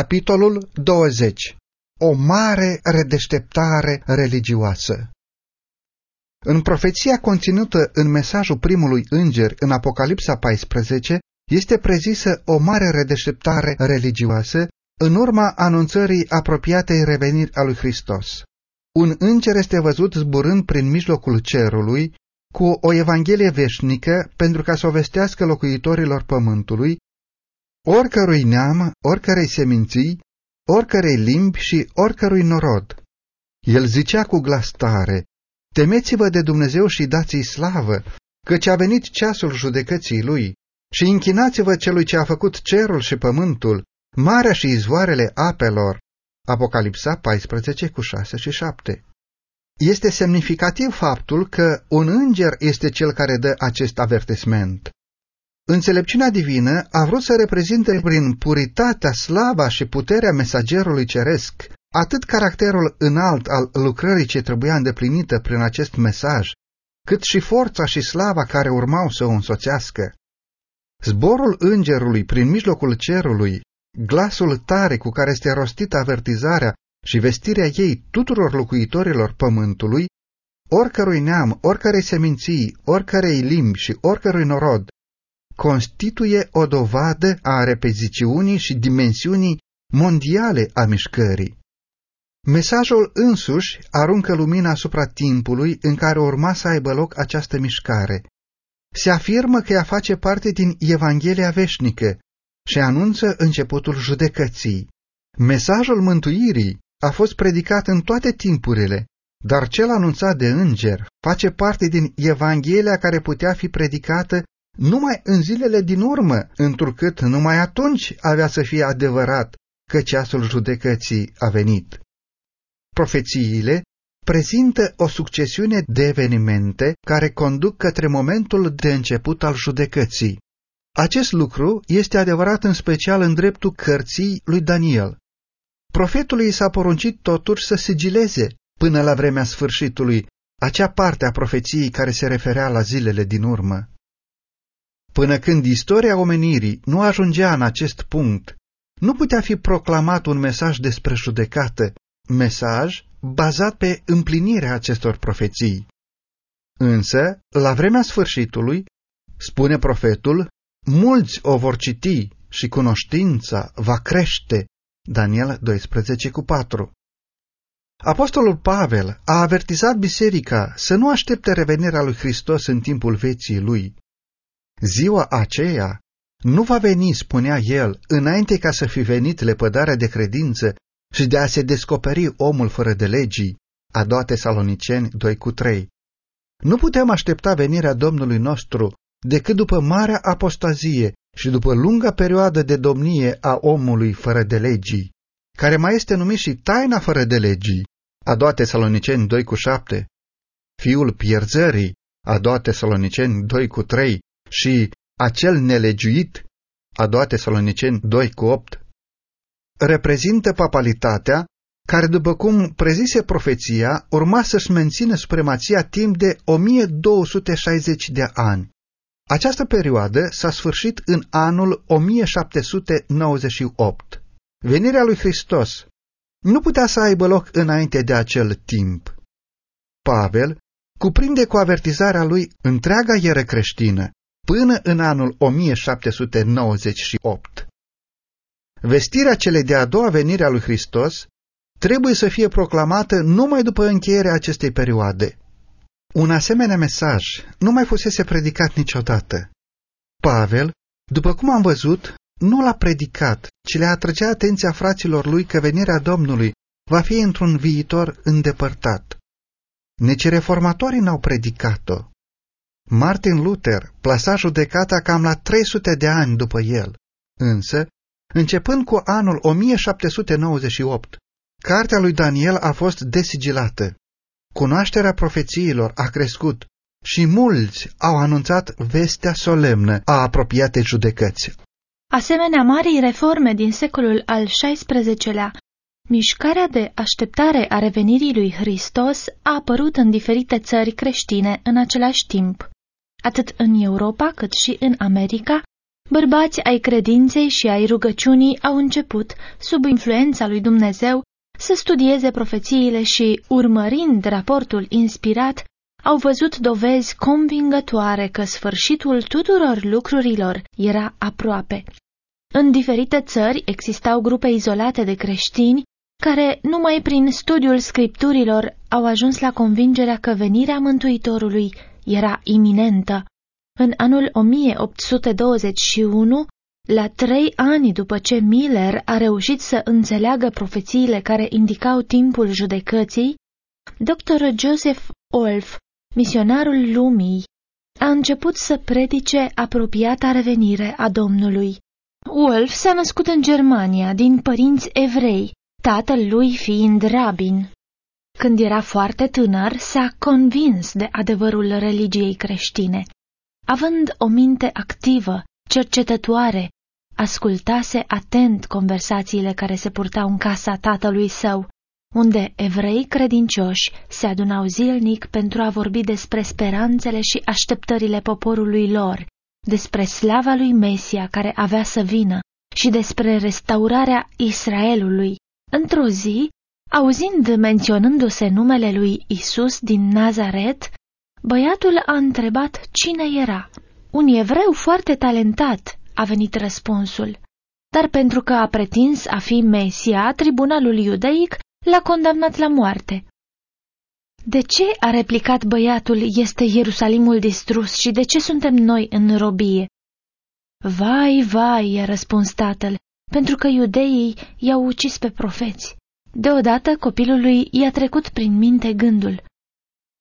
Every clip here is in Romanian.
Capitolul 20 O mare redeșteptare religioasă În profeția conținută în mesajul primului înger în Apocalipsa 14 este prezisă o mare redeșteptare religioasă în urma anunțării apropiatei reveniri a lui Hristos. Un înger este văzut zburând prin mijlocul cerului cu o evanghelie veșnică pentru ca să o vestească locuitorilor pământului oricărui neam, oricărei seminții, oricărei limbi și oricărui norod. El zicea cu glas tare, Temeți-vă de Dumnezeu și dați-i slavă, căci a venit ceasul judecății lui, și închinați-vă celui ce a făcut cerul și pământul, marea și izvoarele apelor. Apocalipsa 14 cu 6 și 7 Este semnificativ faptul că un înger este cel care dă acest avertisment. Înțelepciunea divină a vrut să reprezinte prin puritatea, slava și puterea mesagerului ceresc atât caracterul înalt al lucrării ce trebuia îndeplinită prin acest mesaj, cât și forța și slava care urmau să o însoțească. Zborul îngerului prin mijlocul cerului, glasul tare cu care este rostită avertizarea și vestirea ei tuturor locuitorilor pământului, oricărui neam, oricărei seminții, oricărei limbi și oricărui norod, constituie o dovadă a repeziciunii și dimensiunii mondiale a mișcării. Mesajul însuși aruncă lumina asupra timpului în care urma să aibă loc această mișcare. Se afirmă că ea face parte din Evanghelia veșnică și anunță începutul judecății. Mesajul mântuirii a fost predicat în toate timpurile, dar cel anunțat de înger face parte din Evanghelia care putea fi predicată numai în zilele din urmă, întrucât numai atunci avea să fie adevărat că ceasul judecății a venit. Profețiile prezintă o succesiune de evenimente care conduc către momentul de început al judecății. Acest lucru este adevărat în special în dreptul cărții lui Daniel. Profetului s-a poruncit totuși să sigileze până la vremea sfârșitului acea parte a profeției care se referea la zilele din urmă. Până când istoria omenirii nu ajungea în acest punct, nu putea fi proclamat un mesaj despre judecată, mesaj bazat pe împlinirea acestor profeții. Însă, la vremea sfârșitului, spune profetul, mulți o vor citi și cunoștința va crește. Daniel 12 cu 4 Apostolul Pavel a avertizat biserica să nu aștepte revenirea lui Hristos în timpul vieții lui, Ziua aceea nu va veni, spunea el, înainte ca să fi venit lepădarea de credință și de a se descoperi omul fără de legii, a doua Tesaloniceni 2 cu 3. Nu putem aștepta venirea Domnului nostru decât după marea apostazie și după lunga perioadă de domnie a omului fără de legii, care mai este numit și taina fără de legii, a doua Tesaloniceni 2 cu 7, fiul pierzării, a doua Tesaloniceni 2 cu 3 și acel nelegiuit, a doua Tesaloniceni 2 cu 8, reprezintă papalitatea care, după cum prezise profeția, urma să-și mențină supremația timp de 1260 de ani. Această perioadă s-a sfârșit în anul 1798. Venirea lui Hristos nu putea să aibă loc înainte de acel timp. Pavel cuprinde cu avertizarea lui întreaga ieră creștină, până în anul 1798. Vestirea cele de-a doua venire a lui Hristos trebuie să fie proclamată numai după încheierea acestei perioade. Un asemenea mesaj nu mai fusese predicat niciodată. Pavel, după cum am văzut, nu l-a predicat, ci le atrăgea atenția fraților lui că venirea Domnului va fi într-un viitor îndepărtat. Nici reformatorii n-au predicat-o. Martin Luther plasa judecata cam la 300 de ani după el, însă, începând cu anul 1798, cartea lui Daniel a fost desigilată. Cunoașterea profețiilor a crescut și mulți au anunțat vestea solemnă a apropiate judecăți. Asemenea marii reforme din secolul al XVI-lea, mișcarea de așteptare a revenirii lui Hristos a apărut în diferite țări creștine în același timp atât în Europa cât și în America, bărbați ai credinței și ai rugăciunii au început, sub influența lui Dumnezeu, să studieze profețiile și, urmărind raportul inspirat, au văzut dovezi convingătoare că sfârșitul tuturor lucrurilor era aproape. În diferite țări existau grupe izolate de creștini care, numai prin studiul scripturilor, au ajuns la convingerea că venirea Mântuitorului era iminentă. În anul 1821, la trei ani după ce Miller a reușit să înțeleagă profețiile care indicau timpul judecății, dr. Joseph Olf, misionarul lumii, a început să predice apropiata revenire a Domnului. Wolf s-a născut în Germania din părinți evrei, tatăl lui fiind rabin. Când era foarte tânăr, s-a convins de adevărul religiei creștine. Având o minte activă, cercetătoare, ascultase atent conversațiile care se purtau în casa tatălui său, unde evrei credincioși se adunau zilnic pentru a vorbi despre speranțele și așteptările poporului lor, despre slava lui Mesia care avea să vină și despre restaurarea Israelului. Într-o zi, auzind menționându-se numele lui Isus din Nazaret, băiatul a întrebat cine era. Un evreu foarte talentat, a venit răspunsul. Dar pentru că a pretins a fi Mesia, tribunalul iudeic l-a condamnat la moarte. De ce, a replicat băiatul, este Ierusalimul distrus și de ce suntem noi în robie? Vai, vai, i-a răspuns tatăl, pentru că iudeii i-au ucis pe profeți. Deodată copilului i-a trecut prin minte gândul.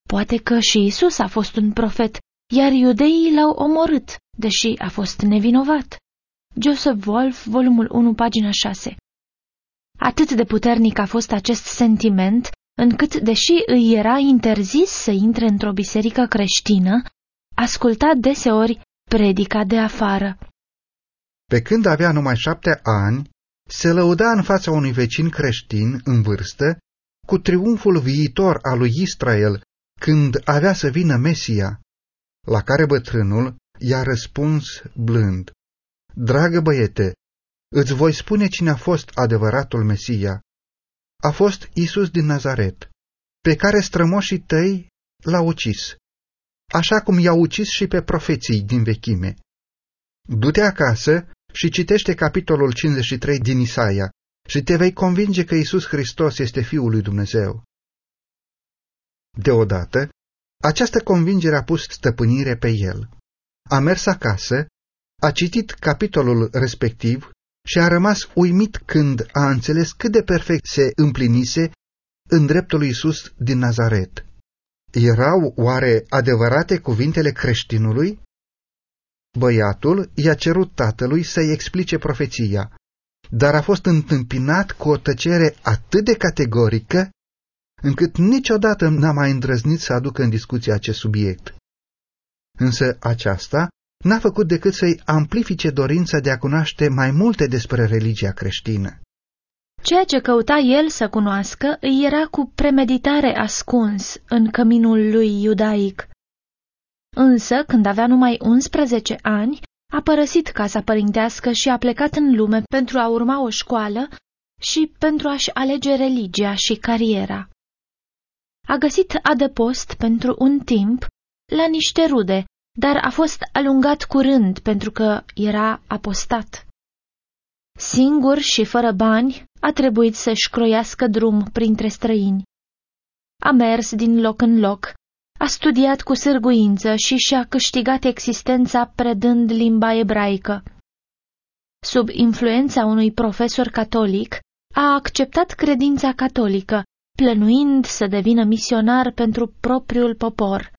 Poate că și Isus a fost un profet, iar iudeii l-au omorât, deși a fost nevinovat. Joseph Wolf, volumul 1, pagina 6 Atât de puternic a fost acest sentiment, încât, deși îi era interzis să intre într-o biserică creștină, asculta deseori predica de afară. Pe când avea numai șapte ani, se lăuda în fața unui vecin creștin în vârstă cu triumful viitor al lui Israel când avea să vină Mesia, la care bătrânul i-a răspuns blând, Dragă băiete, îți voi spune cine a fost adevăratul Mesia. A fost Isus din Nazaret, pe care strămoșii tăi l-au ucis, așa cum i-au ucis și pe profeții din vechime. Du-te acasă și citește capitolul 53 din Isaia și te vei convinge că Isus Hristos este Fiul lui Dumnezeu. Deodată, această convingere a pus stăpânire pe el. A mers acasă, a citit capitolul respectiv și a rămas uimit când a înțeles cât de perfect se împlinise în dreptul lui Isus din Nazaret. Erau oare adevărate cuvintele creștinului? Băiatul i-a cerut tatălui să-i explice profeția, dar a fost întâmpinat cu o tăcere atât de categorică încât niciodată n-a mai îndrăznit să aducă în discuție acest subiect. Însă aceasta n-a făcut decât să-i amplifice dorința de a cunoaște mai multe despre religia creștină. Ceea ce căuta el să cunoască îi era cu premeditare ascuns în căminul lui iudaic. Însă, când avea numai 11 ani, a părăsit casa părintească și a plecat în lume pentru a urma o școală și pentru a-și alege religia și cariera. A găsit adăpost pentru un timp la niște rude, dar a fost alungat curând pentru că era apostat. Singur și fără bani, a trebuit să-și croiască drum printre străini. A mers din loc în loc, a studiat cu sârguință și și-a câștigat existența predând limba ebraică. Sub influența unui profesor catolic, a acceptat credința catolică, plănuind să devină misionar pentru propriul popor.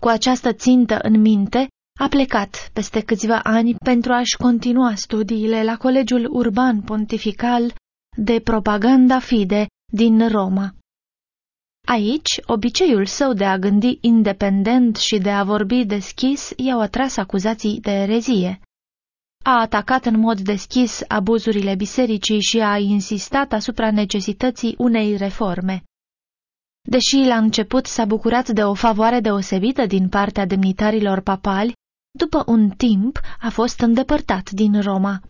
Cu această țintă în minte, a plecat peste câțiva ani pentru a-și continua studiile la Colegiul Urban Pontifical de Propaganda Fide din Roma. Aici, obiceiul său de a gândi independent și de a vorbi deschis i-au atras acuzații de erezie. A atacat în mod deschis abuzurile bisericii și a insistat asupra necesității unei reforme. Deși la început s-a bucurat de o favoare deosebită din partea demnitarilor papali, după un timp a fost îndepărtat din Roma.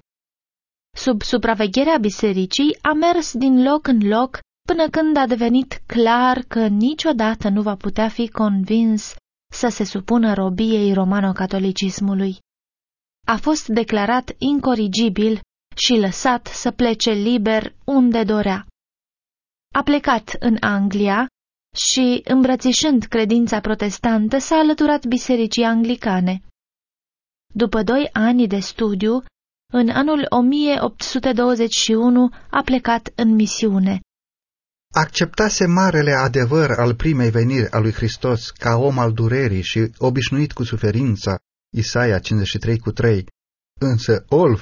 Sub supravegherea bisericii a mers din loc în loc până când a devenit clar că niciodată nu va putea fi convins să se supună robiei romano-catolicismului. A fost declarat incorrigibil și lăsat să plece liber unde dorea. A plecat în Anglia și, îmbrățișând credința protestantă, s-a alăturat bisericii anglicane. După doi ani de studiu, în anul 1821 a plecat în misiune. Acceptase marele adevăr al primei veniri a lui Hristos ca om al durerii și obișnuit cu suferința, Isaia 53 cu 3. Însă Olf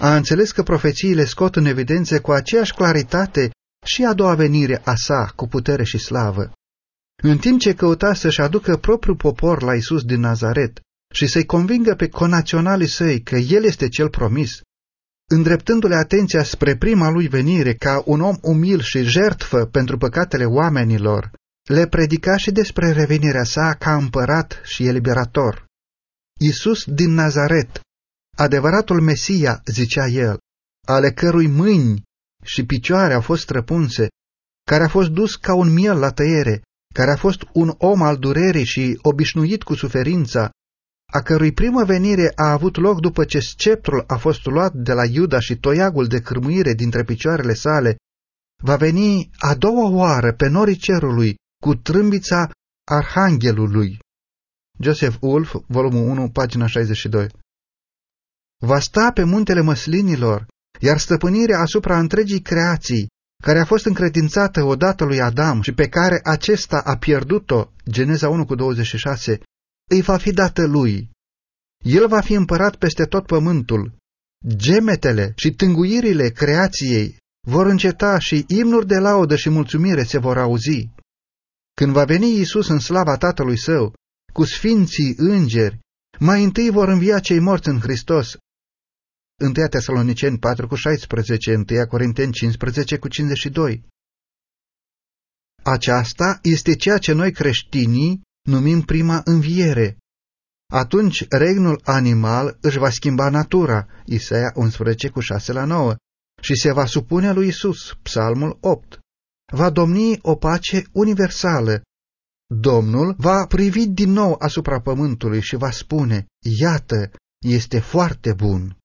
a înțeles că profețiile scot în evidență cu aceeași claritate și a doua venire a sa cu putere și slavă. În timp ce căuta să-și aducă propriul popor la Isus din Nazaret și să-i convingă pe conaționalii săi că El este cel promis, îndreptându-le atenția spre prima lui venire ca un om umil și jertfă pentru păcatele oamenilor, le predica și despre revenirea sa ca împărat și eliberator. Isus din Nazaret, adevăratul Mesia, zicea el, ale cărui mâini și picioare au fost străpunse, care a fost dus ca un miel la tăiere, care a fost un om al durerii și obișnuit cu suferința, a cărui primă venire a avut loc după ce sceptrul a fost luat de la Iuda și toiagul de cârmuire dintre picioarele sale, va veni a doua oară pe norii cerului cu trâmbița arhanghelului. Joseph Wolf, volumul 1, pagina 62 Va sta pe muntele măslinilor, iar stăpânirea asupra întregii creații, care a fost încredințată odată lui Adam și pe care acesta a pierdut-o, Geneza 1 cu 26, îi va fi dată lui. El va fi împărat peste tot pământul. Gemetele și tânguirile creației vor înceta și imnuri de laudă și mulțumire se vor auzi. Când va veni Iisus în slava Tatălui Său, cu sfinții îngeri, mai întâi vor învia cei morți în Hristos. 1 Tesaloniceni 4 cu 16, 1 Corinteni 15 cu 52. Aceasta este ceea ce noi creștinii numim prima înviere. Atunci regnul animal își va schimba natura, Isaia 11 cu 6 la 9, și se va supune lui Isus, Psalmul 8. Va domni o pace universală. Domnul va privi din nou asupra pământului și va spune, iată, este foarte bun.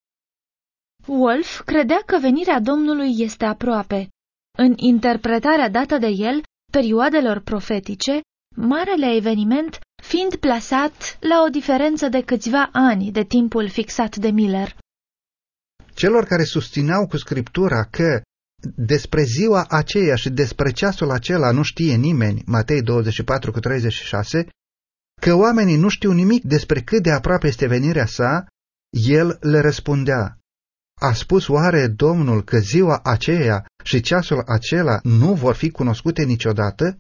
Wolf credea că venirea Domnului este aproape. În interpretarea dată de el perioadelor profetice, marele eveniment fiind plasat la o diferență de câțiva ani de timpul fixat de Miller. Celor care susțineau cu scriptura că despre ziua aceea și despre ceasul acela nu știe nimeni, Matei 24 cu 36, că oamenii nu știu nimic despre cât de aproape este venirea sa, el le răspundea, a spus oare Domnul că ziua aceea și ceasul acela nu vor fi cunoscute niciodată?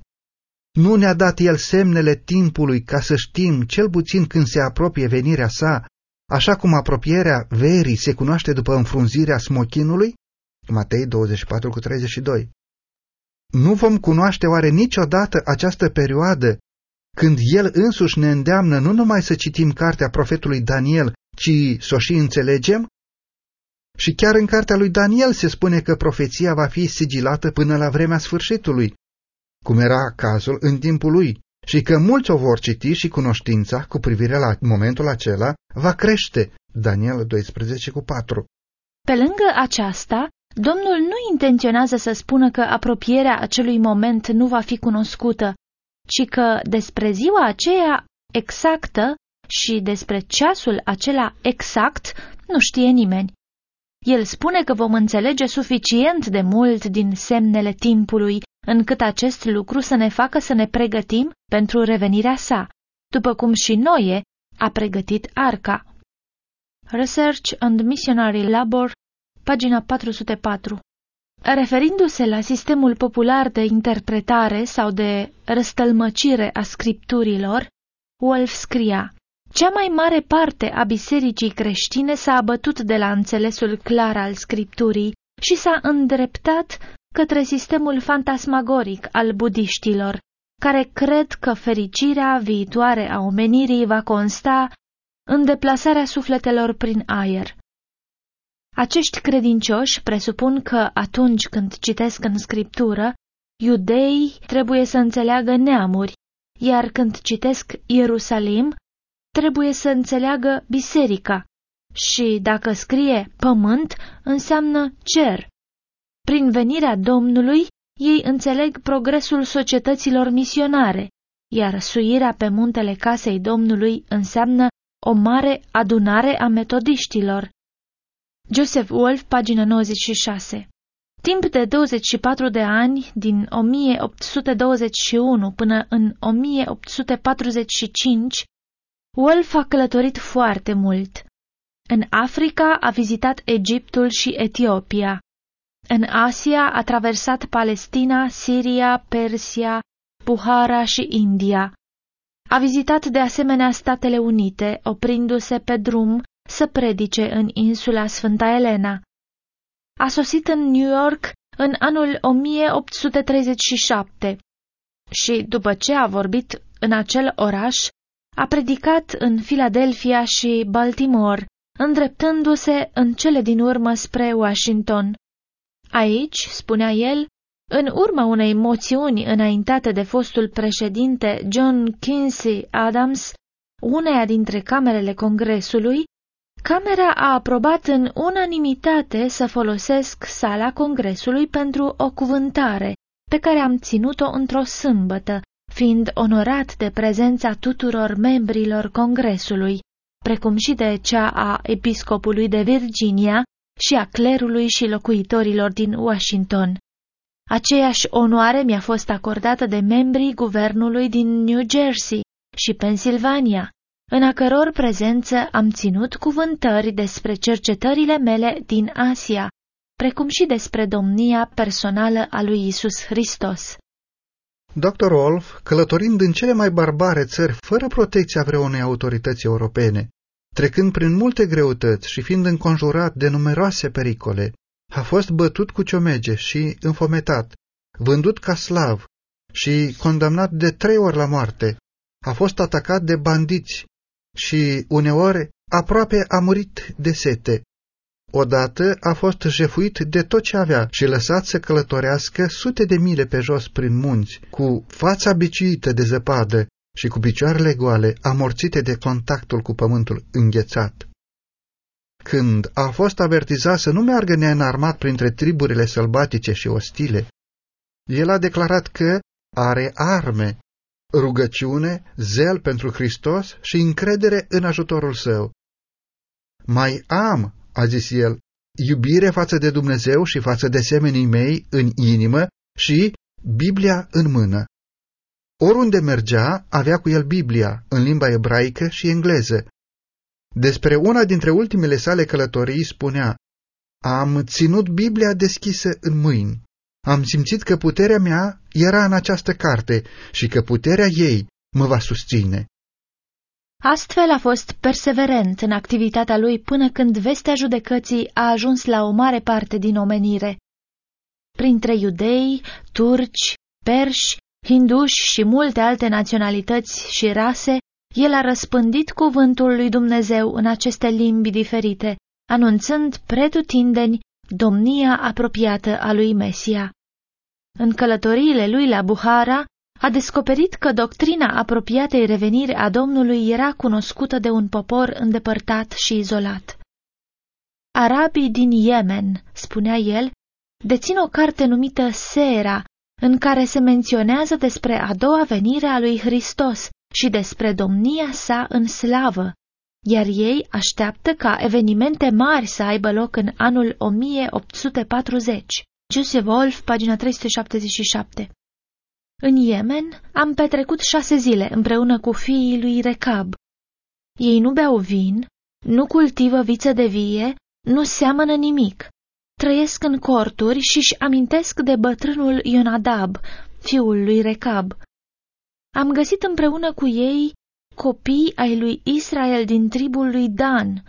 Nu ne-a dat El semnele timpului ca să știm cel puțin când se apropie venirea sa, așa cum apropierea verii se cunoaște după înfrunzirea smochinului? Matei 24 cu 32 Nu vom cunoaște oare niciodată această perioadă când El însuși ne îndeamnă nu numai să citim cartea profetului Daniel, ci să o și înțelegem? Și chiar în cartea lui Daniel se spune că profeția va fi sigilată până la vremea sfârșitului, cum era cazul în timpul lui, și că mulți o vor citi și cunoștința cu privire la momentul acela va crește. Daniel 12 cu 4 Pe lângă aceasta, Domnul nu intenționează să spună că apropierea acelui moment nu va fi cunoscută, ci că despre ziua aceea exactă și despre ceasul acela exact nu știe nimeni. El spune că vom înțelege suficient de mult din semnele timpului, încât acest lucru să ne facă să ne pregătim pentru revenirea sa, după cum și Noe a pregătit arca. Research and Missionary Labor, pagina 404 Referindu-se la sistemul popular de interpretare sau de răstălmăcire a scripturilor, Wolf scria cea mai mare parte a bisericii creștine s-a abătut de la înțelesul clar al scripturii și s-a îndreptat către sistemul fantasmagoric al budiștilor, care cred că fericirea viitoare a omenirii va consta în deplasarea sufletelor prin aer. Acești credincioși presupun că atunci când citesc în scriptură, iudeii trebuie să înțeleagă neamuri, iar când citesc Ierusalim, trebuie să înțeleagă biserica și dacă scrie pământ, înseamnă cer. Prin venirea Domnului, ei înțeleg progresul societăților misionare, iar suirea pe muntele casei Domnului înseamnă o mare adunare a metodiștilor. Joseph Wolf, pagina 96 Timp de 24 de ani, din 1821 până în 1845, Wolf a călătorit foarte mult. În Africa a vizitat Egiptul și Etiopia. În Asia a traversat Palestina, Siria, Persia, Buhara și India. A vizitat de asemenea Statele Unite, oprindu-se pe drum să predice în insula Sfânta Elena. A sosit în New York în anul 1837 și, după ce a vorbit în acel oraș, a predicat în Philadelphia și Baltimore, îndreptându-se în cele din urmă spre Washington. Aici, spunea el, în urma unei moțiuni înaintate de fostul președinte John Quincy Adams, uneia dintre camerele Congresului, Camera a aprobat în unanimitate să folosesc sala Congresului pentru o cuvântare, pe care am ținut-o într-o sâmbătă, fiind onorat de prezența tuturor membrilor Congresului, precum și de cea a episcopului de Virginia și a clerului și locuitorilor din Washington. Aceeași onoare mi-a fost acordată de membrii guvernului din New Jersey și Pennsylvania, în a căror prezență am ținut cuvântări despre cercetările mele din Asia, precum și despre domnia personală a lui Isus Hristos. Dr. Wolf, călătorind în cele mai barbare țări fără protecția vreunei autorități europene, trecând prin multe greutăți și fiind înconjurat de numeroase pericole, a fost bătut cu ciomege și înfometat, vândut ca slav și condamnat de trei ori la moarte. A fost atacat de bandiți și uneori aproape a murit de sete. Odată a fost jefuit de tot ce avea și lăsat să călătorească sute de mile pe jos prin munți, cu fața biciuită de zăpadă și cu picioarele goale, amorțite de contactul cu pământul înghețat. Când a fost avertizat să nu meargă neînarmat printre triburile sălbatice și ostile, el a declarat că are arme rugăciune, zel pentru Hristos și încredere în ajutorul său. Mai am, a zis el, iubire față de Dumnezeu și față de semenii mei în inimă și Biblia în mână. Oriunde mergea, avea cu el Biblia, în limba ebraică și engleză. Despre una dintre ultimele sale călătorii spunea, Am ținut Biblia deschisă în mâini. Am simțit că puterea mea era în această carte și că puterea ei mă va susține. Astfel a fost perseverent în activitatea lui până când vestea judecății a ajuns la o mare parte din omenire. Printre iudei, turci, perși, hinduși și multe alte naționalități și rase, el a răspândit cuvântul lui Dumnezeu în aceste limbi diferite, anunțând pretutindeni domnia apropiată a lui Mesia. În călătoriile lui la Buhara, a descoperit că doctrina apropiatei reveniri a Domnului era cunoscută de un popor îndepărtat și izolat. Arabii din Yemen, spunea el, dețin o carte numită Sera, în care se menționează despre a doua venire a lui Hristos și despre domnia sa în slavă, iar ei așteaptă ca evenimente mari să aibă loc în anul 1840. Joseph Wolf, pagina 377 În Yemen am petrecut șase zile împreună cu fiii lui Recab. Ei nu beau vin, nu cultivă viță de vie, nu seamănă nimic. Trăiesc în corturi și-și amintesc de bătrânul Ionadab, fiul lui Recab. Am găsit împreună cu ei copii ai lui Israel din tribul lui Dan,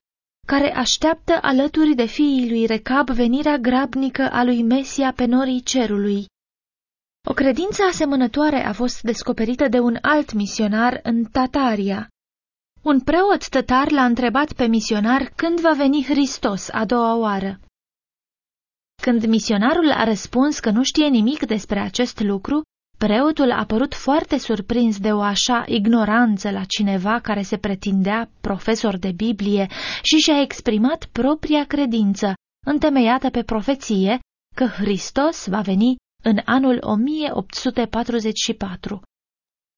care așteaptă alături de fiii lui Recab venirea grabnică a lui Mesia pe norii cerului. O credință asemănătoare a fost descoperită de un alt misionar în Tataria. Un preot tătar l-a întrebat pe misionar când va veni Hristos a doua oară. Când misionarul a răspuns că nu știe nimic despre acest lucru, preotul a părut foarte surprins de o așa ignoranță la cineva care se pretindea profesor de Biblie și și-a exprimat propria credință, întemeiată pe profeție, că Hristos va veni în anul 1844.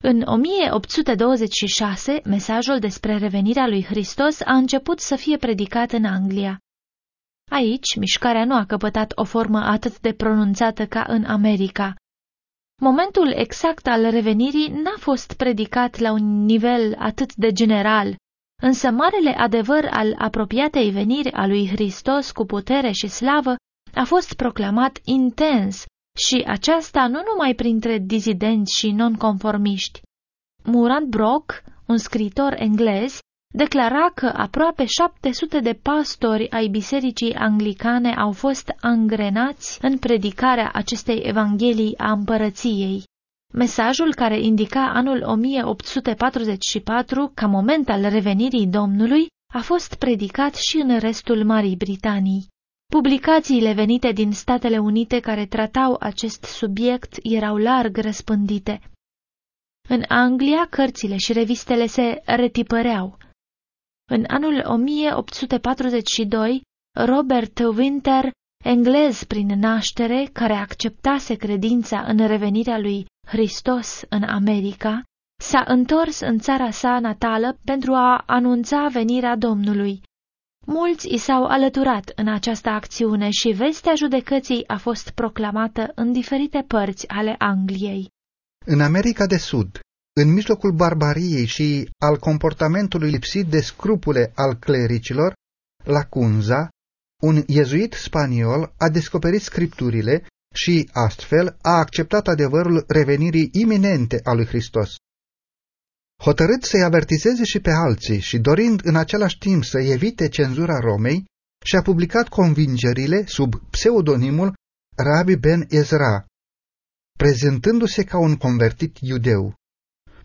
În 1826, mesajul despre revenirea lui Hristos a început să fie predicat în Anglia. Aici, mișcarea nu a căpătat o formă atât de pronunțată ca în America. Momentul exact al revenirii n-a fost predicat la un nivel atât de general, însă marele adevăr al apropiatei veniri a lui Hristos cu putere și slavă a fost proclamat intens și aceasta nu numai printre dizidenți și nonconformiști. Murad Brock, un scritor englez, declara că aproape 700 de pastori ai bisericii anglicane au fost angrenați în predicarea acestei evanghelii a împărăției. Mesajul care indica anul 1844 ca moment al revenirii Domnului a fost predicat și în restul Marii Britanii. Publicațiile venite din Statele Unite care tratau acest subiect erau larg răspândite. În Anglia, cărțile și revistele se retipăreau. În anul 1842, Robert Winter, englez prin naștere, care acceptase credința în revenirea lui Hristos în America, s-a întors în țara sa natală pentru a anunța venirea Domnului. Mulți i s-au alăturat în această acțiune și vestea judecății a fost proclamată în diferite părți ale Angliei. În America de Sud, în mijlocul barbariei și al comportamentului lipsit de scrupule al clericilor, la Cunza, un iezuit spaniol a descoperit scripturile și, astfel, a acceptat adevărul revenirii iminente a lui Hristos. Hotărât să-i avertizeze și pe alții și dorind în același timp să evite cenzura Romei, și-a publicat convingerile sub pseudonimul Rabbi Ben Ezra, prezentându-se ca un convertit iudeu.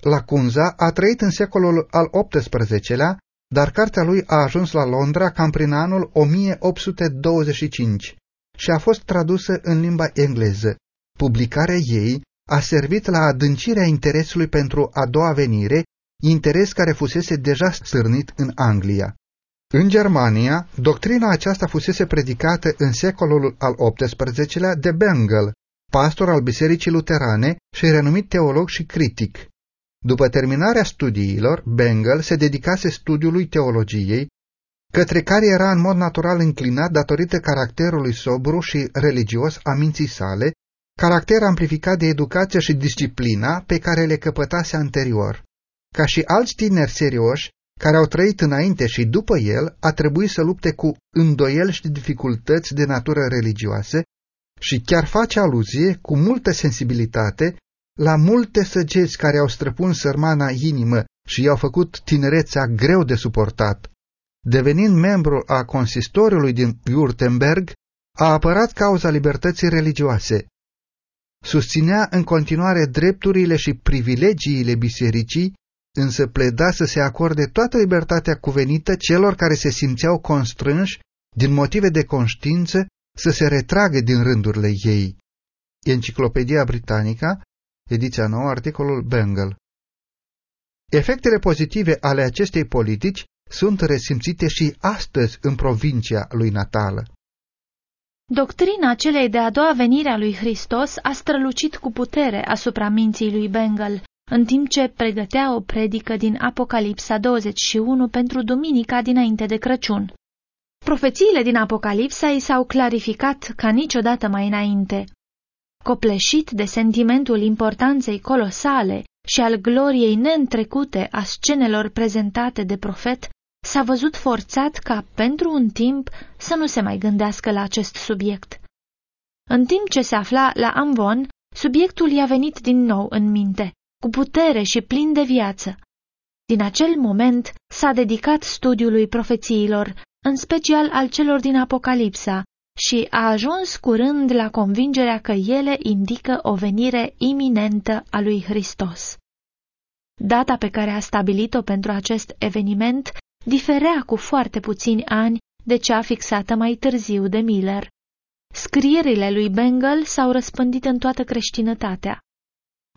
Lacunza a trăit în secolul al XVIII-lea, dar cartea lui a ajuns la Londra cam prin anul 1825 și a fost tradusă în limba engleză. Publicarea ei a servit la adâncirea interesului pentru a doua venire, interes care fusese deja stârnit în Anglia. În Germania, doctrina aceasta fusese predicată în secolul al XVIII-lea de Bengel, pastor al Bisericii Luterane și renumit teolog și critic. După terminarea studiilor, Bengel se dedicase studiului teologiei, către care era în mod natural înclinat datorită caracterului sobru și religios a minții sale, caracter amplificat de educația și disciplina pe care le căpătase anterior. Ca și alți tineri serioși, care au trăit înainte și după el, a trebuit să lupte cu îndoieli și dificultăți de natură religioasă și chiar face aluzie cu multă sensibilitate la multe săgeți care au străpuns sărmana inimă și i-au făcut tinerețea greu de suportat. Devenind membru a consistoriului din Württemberg, a apărat cauza libertății religioase. Susținea în continuare drepturile și privilegiile bisericii, însă pleda să se acorde toată libertatea cuvenită celor care se simțeau constrânși, din motive de conștiință, să se retragă din rândurile ei. Enciclopedia Britanica ediția nouă, articolul Bengal. Efectele pozitive ale acestei politici sunt resimțite și astăzi în provincia lui natală. Doctrina celei de-a doua venire a lui Hristos a strălucit cu putere asupra minții lui Bengal, în timp ce pregătea o predică din Apocalipsa 21 pentru duminica dinainte de Crăciun. Profețiile din Apocalipsa i s-au clarificat ca niciodată mai înainte. Copleșit de sentimentul importanței colosale și al gloriei neîntrecute a scenelor prezentate de profet, s-a văzut forțat ca, pentru un timp, să nu se mai gândească la acest subiect. În timp ce se afla la Amvon, subiectul i-a venit din nou în minte, cu putere și plin de viață. Din acel moment s-a dedicat studiului profețiilor, în special al celor din Apocalipsa, și a ajuns curând la convingerea că ele indică o venire iminentă a lui Hristos. Data pe care a stabilit-o pentru acest eveniment diferea cu foarte puțini ani de cea fixată mai târziu de Miller. Scrierile lui Bengal s-au răspândit în toată creștinătatea.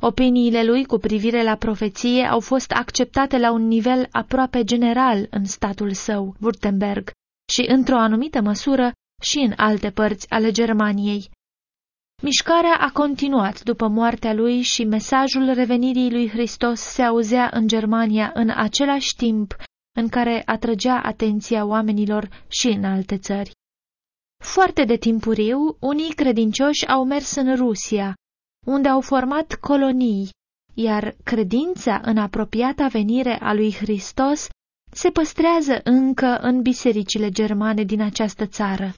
Opiniile lui cu privire la profeție au fost acceptate la un nivel aproape general în statul său, Württemberg, și într-o anumită măsură și în alte părți ale Germaniei. Mișcarea a continuat după moartea lui și mesajul revenirii lui Hristos se auzea în Germania în același timp în care atrăgea atenția oamenilor și în alte țări. Foarte de timpuriu, unii credincioși au mers în Rusia, unde au format colonii, iar credința în apropiata venire a lui Hristos se păstrează încă în bisericile germane din această țară.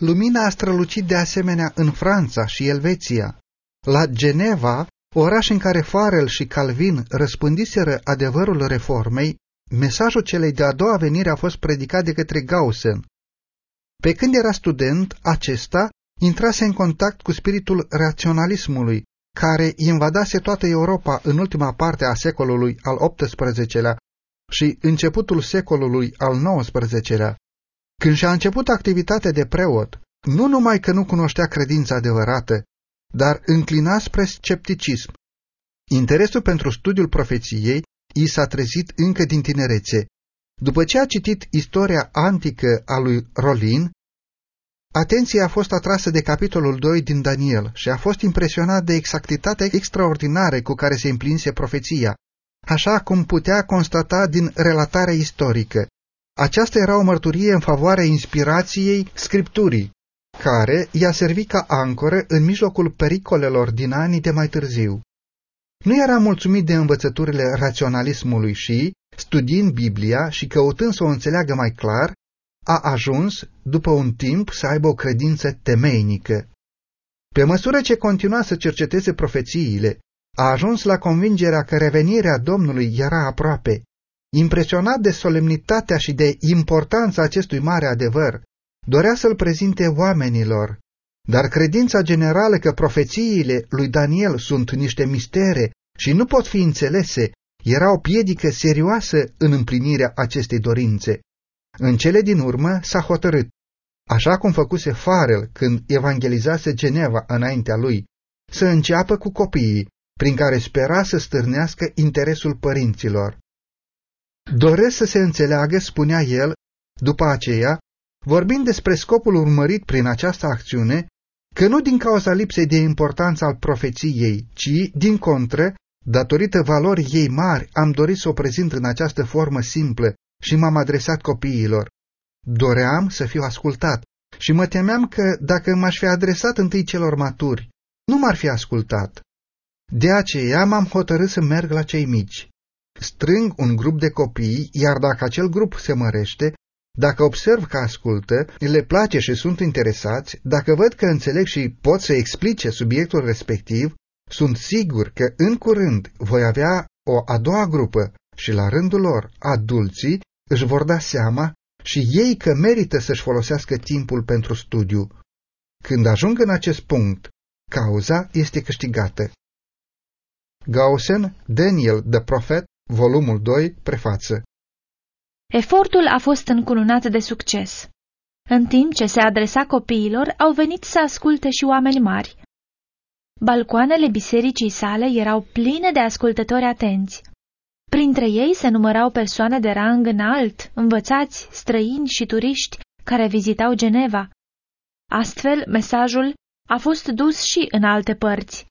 Lumina a strălucit de asemenea în Franța și Elveția. La Geneva, oraș în care Farel și Calvin răspândiseră adevărul reformei, mesajul celei de-a doua venire a fost predicat de către Gaussen. Pe când era student, acesta intrase în contact cu spiritul raționalismului, care invadase toată Europa în ultima parte a secolului al XVIII-lea și începutul secolului al XIX-lea. Când și-a început activitatea de preot, nu numai că nu cunoștea credința adevărată, dar înclina spre scepticism. Interesul pentru studiul profeției i s-a trezit încă din tinerețe. După ce a citit istoria antică a lui Rolin, atenția a fost atrasă de capitolul 2 din Daniel și a fost impresionat de exactitatea extraordinară cu care se împlinse profeția, așa cum putea constata din relatarea istorică. Aceasta era o mărturie în favoarea inspirației Scripturii, care i-a servit ca ancoră în mijlocul pericolelor din anii de mai târziu. Nu era mulțumit de învățăturile raționalismului și, studiind Biblia și căutând să o înțeleagă mai clar, a ajuns, după un timp, să aibă o credință temeinică. Pe măsură ce continua să cerceteze profețiile, a ajuns la convingerea că revenirea Domnului era aproape. Impresionat de solemnitatea și de importanța acestui mare adevăr, dorea să-l prezinte oamenilor, dar credința generală că profețiile lui Daniel sunt niște mistere și nu pot fi înțelese era o piedică serioasă în împlinirea acestei dorințe. În cele din urmă s-a hotărât, așa cum făcuse Farel când evangelizase Geneva înaintea lui, să înceapă cu copiii, prin care spera să stârnească interesul părinților. Doresc să se înțeleagă, spunea el, după aceea, vorbind despre scopul urmărit prin această acțiune, că nu din cauza lipsei de importanță al profeției, ci, din contră, datorită valorii ei mari, am dorit să o prezint în această formă simplă și m-am adresat copiilor. Doream să fiu ascultat și mă temeam că, dacă m-aș fi adresat întâi celor maturi, nu m-ar fi ascultat. De aceea m-am hotărât să merg la cei mici. Strâng un grup de copii, iar dacă acel grup se mărește, dacă observ că ascultă, le place și sunt interesați, dacă văd că înțeleg și pot să explice subiectul respectiv, sunt sigur că în curând voi avea o a doua grupă și la rândul lor adulții își vor da seama și ei că merită să-și folosească timpul pentru studiu. Când ajung în acest punct, cauza este câștigată. Gaussen, Daniel the Prophet, volumul 2, prefață Efortul a fost încununat de succes. În timp ce se adresa copiilor, au venit să asculte și oameni mari. Balcoanele bisericii sale erau pline de ascultători atenți. Printre ei se numărau persoane de rang înalt, învățați, străini și turiști care vizitau Geneva. Astfel, mesajul a fost dus și în alte părți.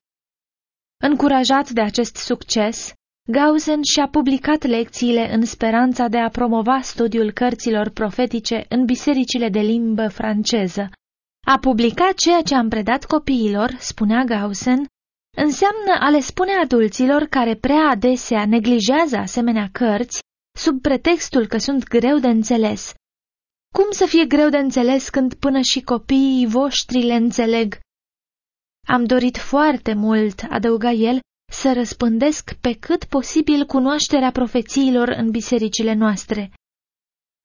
Încurajat de acest succes, Gauzen și-a publicat lecțiile în speranța de a promova studiul cărților profetice în bisericile de limbă franceză. A publica ceea ce am predat copiilor, spunea Gausen, înseamnă a le spune adulților care prea adesea neglijează asemenea cărți sub pretextul că sunt greu de înțeles. Cum să fie greu de înțeles când până și copiii voștri le înțeleg? Am dorit foarte mult, adăuga el, să răspândesc pe cât posibil cunoașterea profețiilor în bisericile noastre.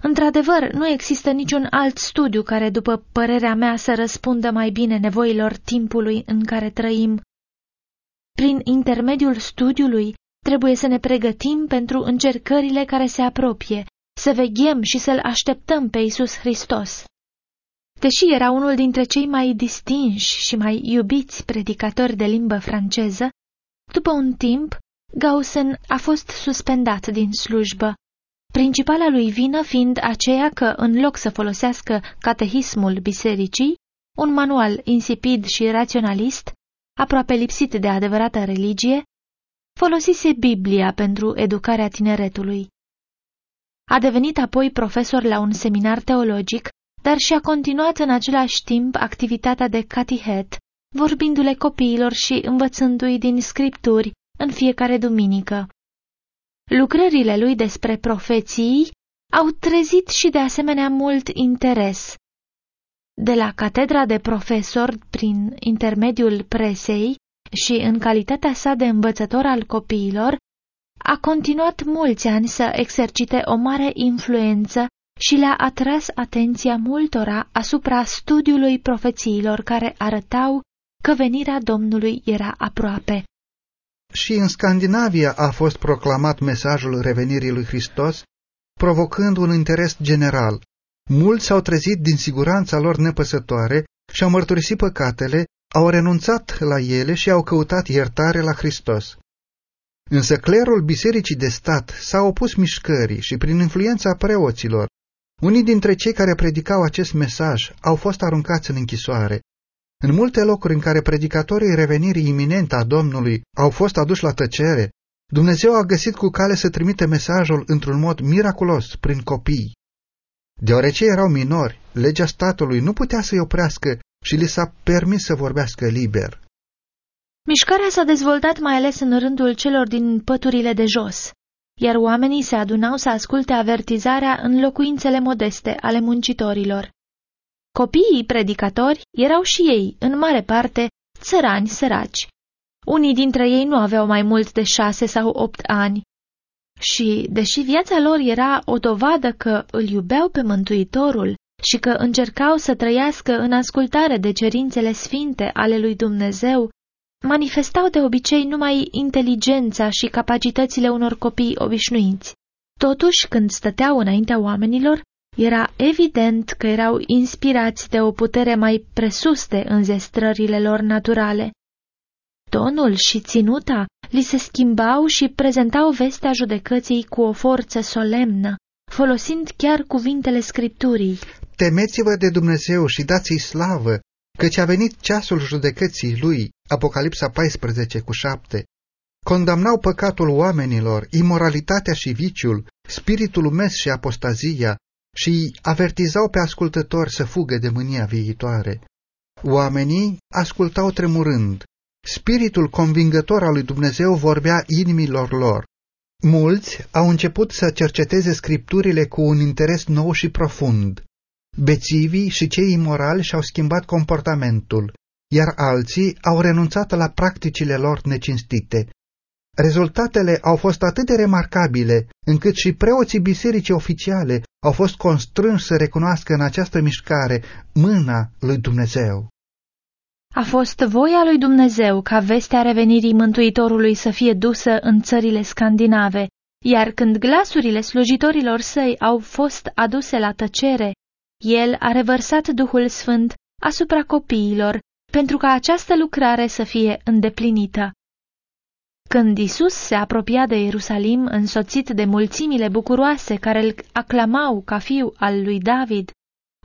Într-adevăr, nu există niciun alt studiu care, după părerea mea, să răspundă mai bine nevoilor timpului în care trăim. Prin intermediul studiului Trebuie să ne pregătim pentru încercările care se apropie, să veghem și să-L așteptăm pe Isus Hristos. Deși era unul dintre cei mai distinși și mai iubiți predicatori de limbă franceză, după un timp, Gaussen a fost suspendat din slujbă, principala lui vină fiind aceea că, în loc să folosească catehismul bisericii, un manual insipid și raționalist, aproape lipsit de adevărată religie, folosise Biblia pentru educarea tineretului. A devenit apoi profesor la un seminar teologic, dar și-a continuat în același timp activitatea de catihet, vorbindu-le copiilor și învățându-i din scripturi în fiecare duminică. Lucrările lui despre profeții au trezit și de asemenea mult interes. De la catedra de profesor, prin intermediul presei și în calitatea sa de învățător al copiilor, a continuat mulți ani să exercite o mare influență și le-a atras atenția multora asupra studiului profețiilor care arătau că venirea Domnului era aproape. Și în Scandinavia a fost proclamat mesajul revenirii lui Hristos, provocând un interes general. Mulți s-au trezit din siguranța lor nepăsătoare și au mărturisit păcatele, au renunțat la ele și au căutat iertare la Hristos. Însă clerul bisericii de stat s-a opus mișcării și prin influența preoților, unii dintre cei care predicau acest mesaj au fost aruncați în închisoare. În multe locuri în care predicatorii revenirii iminente a Domnului au fost aduși la tăcere, Dumnezeu a găsit cu cale să trimite mesajul într-un mod miraculos prin copii. Deoarece erau minori, legea statului nu putea să-i oprească și li s-a permis să vorbească liber. Mișcarea s-a dezvoltat mai ales în rândul celor din păturile de jos, iar oamenii se adunau să asculte avertizarea în locuințele modeste ale muncitorilor. Copiii predicatori erau și ei, în mare parte, țărani săraci. Unii dintre ei nu aveau mai mult de șase sau opt ani. Și, deși viața lor era o dovadă că îl iubeau pe Mântuitorul și că încercau să trăiască în ascultare de cerințele sfinte ale lui Dumnezeu, manifestau de obicei numai inteligența și capacitățile unor copii obișnuiți. Totuși, când stăteau înaintea oamenilor, era evident că erau inspirați de o putere mai presus de înzestrările lor naturale. Tonul și ținuta li se schimbau și prezentau vestea judecății cu o forță solemnă, folosind chiar cuvintele Scripturii. Temeți-vă de Dumnezeu și dați-i slavă, căci a venit ceasul judecății lui, Apocalipsa 14 cu 7. Condamnau păcatul oamenilor, imoralitatea și viciul, spiritul umesc și apostazia, și avertizau pe ascultători să fugă de mânia viitoare. Oamenii ascultau tremurând. Spiritul convingător al lui Dumnezeu vorbea inimilor lor. Mulți au început să cerceteze scripturile cu un interes nou și profund. Bețivii și cei imorali și-au schimbat comportamentul, iar alții au renunțat la practicile lor necinstite. Rezultatele au fost atât de remarcabile, încât și preoții bisericii oficiale au fost constrânși să recunoască în această mișcare mâna lui Dumnezeu. A fost voia lui Dumnezeu ca vestea revenirii Mântuitorului să fie dusă în țările scandinave, iar când glasurile slujitorilor săi au fost aduse la tăcere, el a revărsat Duhul Sfânt asupra copiilor pentru ca această lucrare să fie îndeplinită. Când Isus se apropia de Ierusalim, însoțit de mulțimile bucuroase care îl aclamau ca fiu al lui David,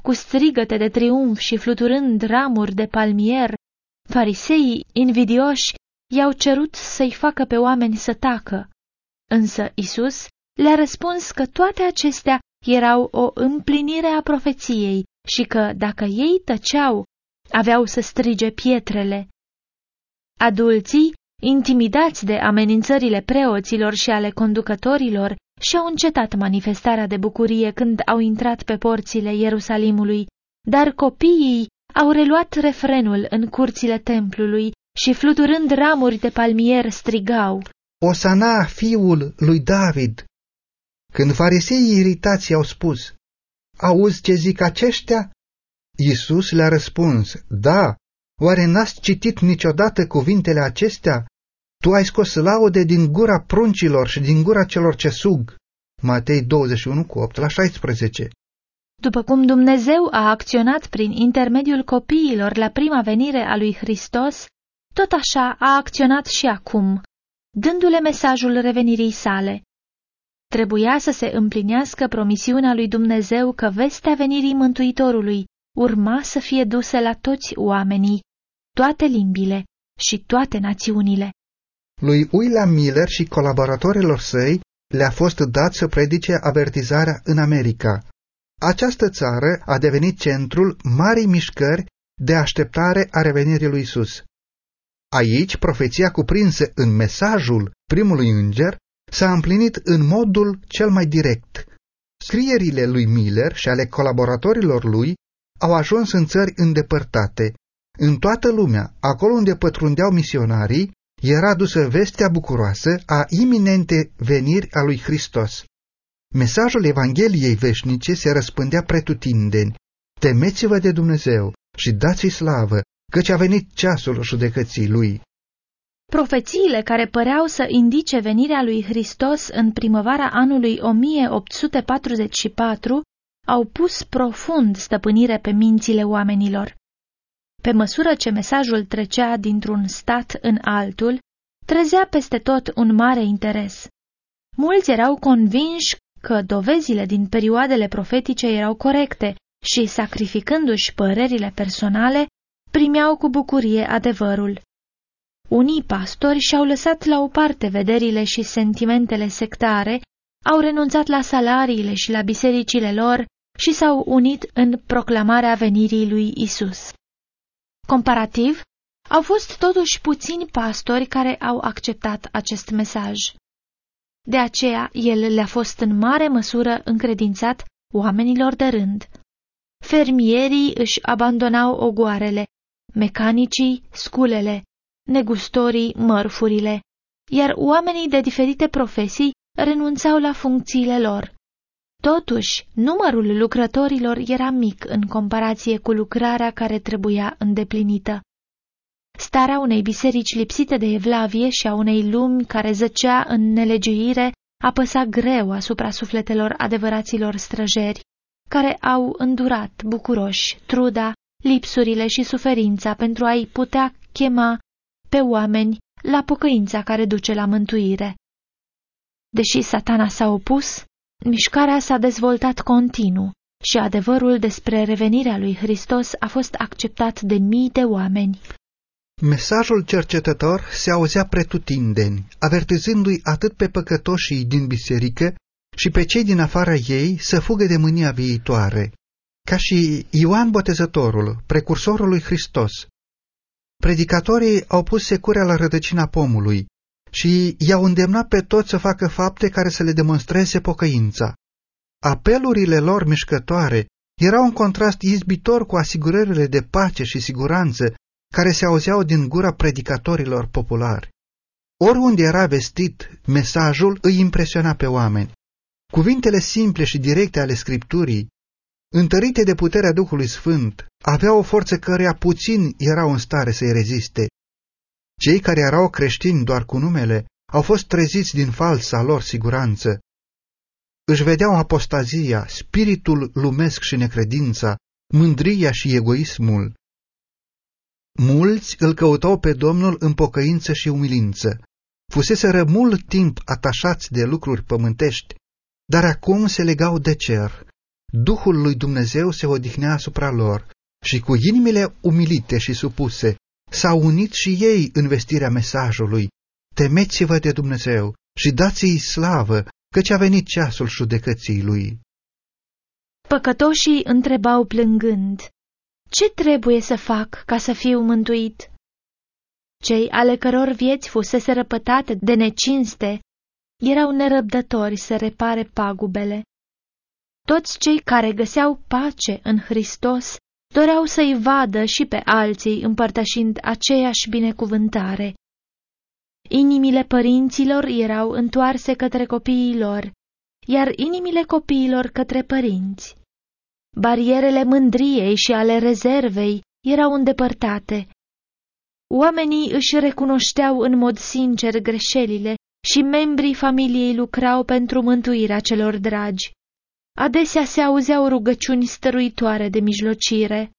cu strigăte de triumf și fluturând ramuri de palmier, fariseii invidioși i-au cerut să-i facă pe oameni să tacă. Însă Isus le-a răspuns că toate acestea erau o împlinire a profeției și că, dacă ei tăceau, aveau să strige pietrele. Adulții intimidați de amenințările preoților și ale conducătorilor, și-au încetat manifestarea de bucurie când au intrat pe porțile Ierusalimului, dar copiii au reluat refrenul în curțile templului și fluturând ramuri de palmier strigau. Osana, fiul lui David! Când fariseii iritați au spus, Auzi ce zic aceștia? Iisus le-a răspuns, Da, oare n-ați citit niciodată cuvintele acestea? Tu ai scos laude din gura pruncilor și din gura celor ce sug. Matei 21 cu 8 la 16. După cum Dumnezeu a acționat prin intermediul copiilor la prima venire a lui Hristos, tot așa a acționat și acum, dându-le mesajul revenirii sale. Trebuia să se împlinească promisiunea lui Dumnezeu că vestea venirii Mântuitorului urma să fie dusă la toți oamenii, toate limbile și toate națiunile. Lui William Miller și colaboratorilor săi le-a fost dat să predice avertizarea în America. Această țară a devenit centrul marii mișcări de așteptare a revenirii lui Isus. Aici, profeția cuprinsă în mesajul primului înger s-a împlinit în modul cel mai direct. Scrierile lui Miller și ale colaboratorilor lui au ajuns în țări îndepărtate. În toată lumea, acolo unde pătrundeau misionarii, era dusă vestea bucuroasă a iminente veniri a lui Hristos. Mesajul Evangheliei veșnice se răspândea pretutindeni. Temeți-vă de Dumnezeu și dați-i slavă, căci a venit ceasul judecății lui. Profețiile care păreau să indice venirea lui Hristos în primăvara anului 1844 au pus profund stăpânire pe mințile oamenilor. Pe măsură ce mesajul trecea dintr-un stat în altul, trezea peste tot un mare interes. Mulți erau convinși că dovezile din perioadele profetice erau corecte și, sacrificându-și părerile personale, primeau cu bucurie adevărul. Unii pastori și-au lăsat la o parte vederile și sentimentele sectare, au renunțat la salariile și la bisericile lor și s-au unit în proclamarea venirii lui Isus. Comparativ, au fost totuși puțini pastori care au acceptat acest mesaj. De aceea, el le-a fost în mare măsură încredințat oamenilor de rând. Fermierii își abandonau ogoarele, mecanicii sculele, negustorii mărfurile, iar oamenii de diferite profesii renunțau la funcțiile lor. Totuși, numărul lucrătorilor era mic în comparație cu lucrarea care trebuia îndeplinită. Starea unei biserici lipsite de evlavie și a unei lumi care zăcea în nelegiuire apăsa greu asupra sufletelor adevăraților străjeri, care au îndurat bucuroși truda, lipsurile și suferința pentru a-i putea chema pe oameni la pocăința care duce la mântuire. Deși satana s-a opus, mișcarea s-a dezvoltat continuu și adevărul despre revenirea lui Hristos a fost acceptat de mii de oameni. Mesajul cercetător se auzea pretutindeni, avertizându-i atât pe păcătoșii din biserică și pe cei din afara ei să fugă de mânia viitoare, ca și Ioan Botezătorul, precursorul lui Hristos. Predicatorii au pus securea la rădăcina pomului și i-au îndemnat pe toți să facă fapte care să le demonstreze pocăința. Apelurile lor mișcătoare erau un contrast izbitor cu asigurările de pace și siguranță care se auzeau din gura predicatorilor populari. Oriunde era vestit, mesajul îi impresiona pe oameni. Cuvintele simple și directe ale Scripturii, întărite de puterea Duhului Sfânt, aveau o forță căreia puțin erau în stare să-i reziste. Cei care erau creștini doar cu numele au fost treziți din falsa lor siguranță. Își vedeau apostazia, spiritul lumesc și necredința, mândria și egoismul. Mulți îl căutau pe Domnul în pocăință și umilință. Fuseseră mult timp atașați de lucruri pământești, dar acum se legau de cer. Duhul lui Dumnezeu se odihnea asupra lor și cu inimile umilite și supuse s-au unit și ei în vestirea mesajului. Temeți-vă de Dumnezeu și dați-i slavă, căci a venit ceasul judecății lui. Păcătoșii întrebau plângând, ce trebuie să fac ca să fiu mântuit? Cei ale căror vieți fusese răpătate de necinste erau nerăbdători să repare pagubele. Toți cei care găseau pace în Hristos doreau să-i vadă și pe alții împărtășind aceeași binecuvântare. Inimile părinților erau întoarse către copiii lor, iar inimile copiilor către părinți. Barierele mândriei și ale rezervei erau îndepărtate. Oamenii își recunoșteau în mod sincer greșelile și membrii familiei lucrau pentru mântuirea celor dragi. Adesea se auzeau rugăciuni stăruitoare de mijlocire.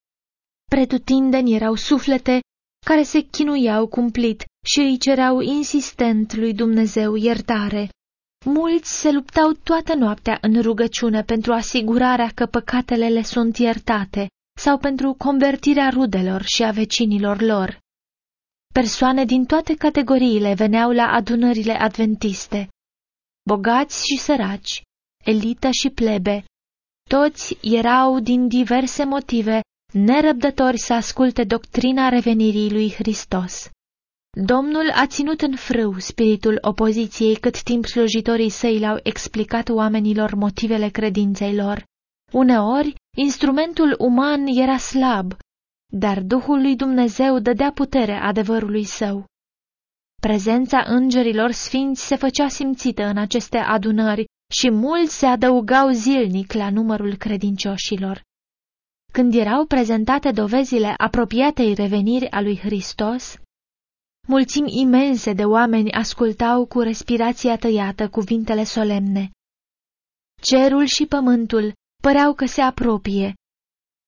Pretutindeni erau suflete care se chinuiau cumplit și îi cereau insistent lui Dumnezeu iertare. Mulți se luptau toată noaptea în rugăciune pentru asigurarea că păcatele le sunt iertate sau pentru convertirea rudelor și a vecinilor lor. Persoane din toate categoriile veneau la adunările adventiste, bogați și săraci, elită și plebe. Toți erau din diverse motive nerăbdători să asculte doctrina revenirii lui Hristos. Domnul a ținut în frâu spiritul opoziției cât timp slujitorii săi le-au explicat oamenilor motivele credinței lor. Uneori, instrumentul uman era slab, dar Duhul lui Dumnezeu dădea putere adevărului său. Prezența îngerilor sfinți se făcea simțită în aceste adunări și mulți se adăugau zilnic la numărul credincioșilor. Când erau prezentate dovezile apropiatei reveniri a lui Hristos, mulțimi imense de oameni ascultau cu respirația tăiată cuvintele solemne. Cerul și pământul păreau că se apropie.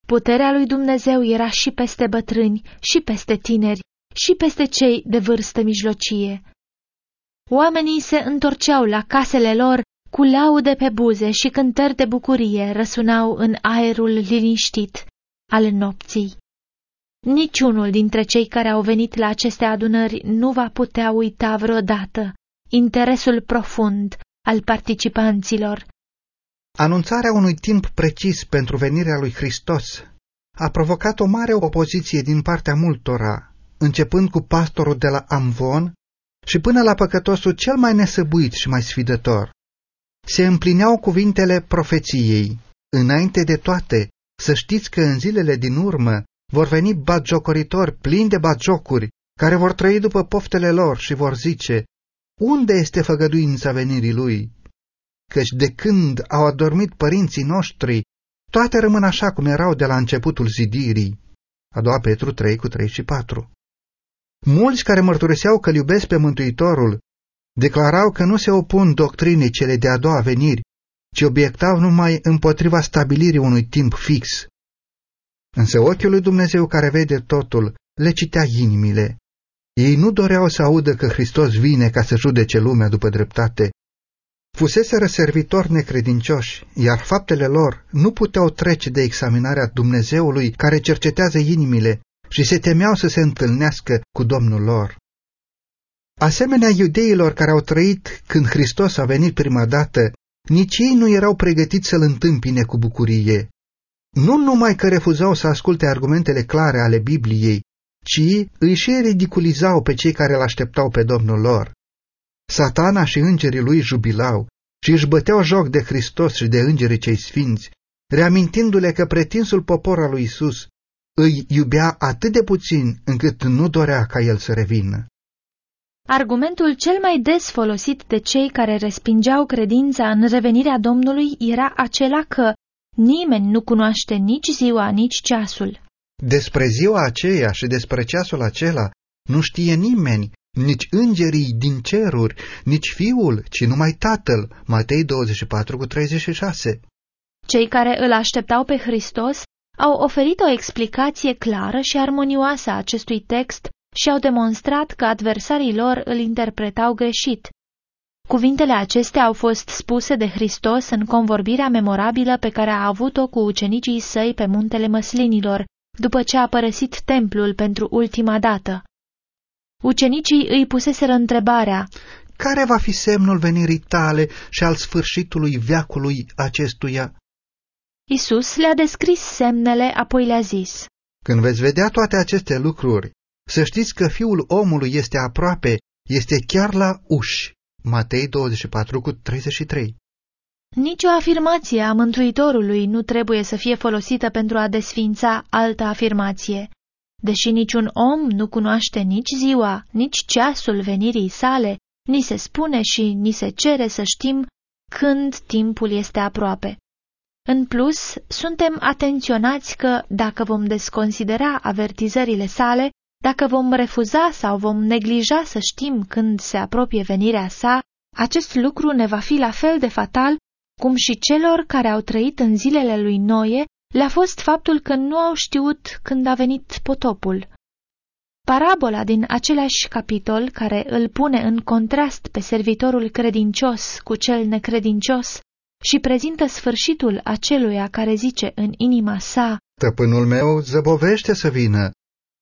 Puterea lui Dumnezeu era și peste bătrâni, și peste tineri, și peste cei de vârstă mijlocie. Oamenii se întorceau la casele lor cu laude pe buze și cântări de bucurie răsunau în aerul liniștit al nopții. Niciunul dintre cei care au venit la aceste adunări nu va putea uita vreodată interesul profund al participanților. Anunțarea unui timp precis pentru venirea lui Hristos a provocat o mare opoziție din partea multora, începând cu pastorul de la Amvon și până la păcătosul cel mai nesăbuit și mai sfidător. Se împlineau cuvintele profeției. Înainte de toate, să știți că în zilele din urmă vor veni batjocoritori plini de batjocuri, care vor trăi după poftele lor și vor zice, Unde este făgăduința venirii lui? Căci de când au adormit părinții noștri, toate rămân așa cum erau de la începutul zidirii. A doua Petru 3 cu 3 și 4. Mulți care mărturiseau că iubesc pe Mântuitorul, declarau că nu se opun doctrinei cele de a doua veniri, ci obiectau numai împotriva stabilirii unui timp fix. Însă ochiul lui Dumnezeu care vede totul le citea inimile. Ei nu doreau să audă că Hristos vine ca să judece lumea după dreptate. Fuseseră servitori necredincioși, iar faptele lor nu puteau trece de examinarea Dumnezeului care cercetează inimile și se temeau să se întâlnească cu Domnul lor. Asemenea iudeilor care au trăit când Hristos a venit prima dată, nici ei nu erau pregătiți să-L întâmpine cu bucurie. Nu numai că refuzau să asculte argumentele clare ale Bibliei, ci îi și ridiculizau pe cei care îl așteptau pe Domnul lor. Satana și îngerii lui jubilau și își băteau joc de Hristos și de îngerii cei sfinți, reamintindu-le că pretinsul popor al lui Isus îi iubea atât de puțin încât nu dorea ca el să revină. Argumentul cel mai des folosit de cei care respingeau credința în revenirea Domnului era acela că nimeni nu cunoaște nici ziua, nici ceasul. Despre ziua aceea și despre ceasul acela nu știe nimeni, nici îngerii din ceruri, nici fiul, ci numai tatăl. Matei 24 cu 36. Cei care îl așteptau pe Hristos au oferit o explicație clară și armonioasă a acestui text și au demonstrat că adversarii lor îl interpretau greșit. Cuvintele acestea au fost spuse de Hristos în convorbirea memorabilă pe care a avut-o cu ucenicii săi pe muntele măslinilor, după ce a părăsit templul pentru ultima dată. Ucenicii îi puseseră întrebarea, Care va fi semnul venirii tale și al sfârșitului veacului acestuia? Isus le-a descris semnele, apoi le-a zis, Când veți vedea toate aceste lucruri, să știți că fiul omului este aproape, este chiar la uși. Matei 24 cu 33 Nici o afirmație a Mântuitorului nu trebuie să fie folosită pentru a desfința altă afirmație. Deși niciun om nu cunoaște nici ziua, nici ceasul venirii sale, ni se spune și ni se cere să știm când timpul este aproape. În plus, suntem atenționați că, dacă vom desconsidera avertizările sale, Dacă vom refuza sau vom neglija să știm când se apropie venirea sa, acest lucru ne va fi la fel de fatal cum și celor care au trăit în zilele lui Noe le-a fost faptul că nu au știut când a venit potopul. Parabola din același capitol, care îl pune în contrast pe servitorul credincios cu cel necredincios și prezintă sfârșitul aceluia care zice în inima sa, Stăpânul meu zăbovește să vină.